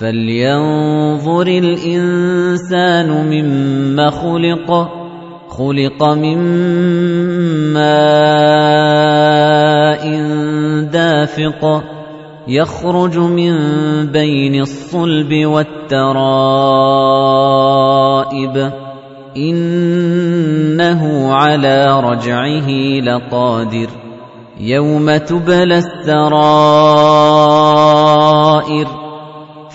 فلينظر الإنسان مما خلق خلق من ماء دافق يخرج من بين الصلب والترائب إنه على رجعه لقادر يوم تبلى السرائر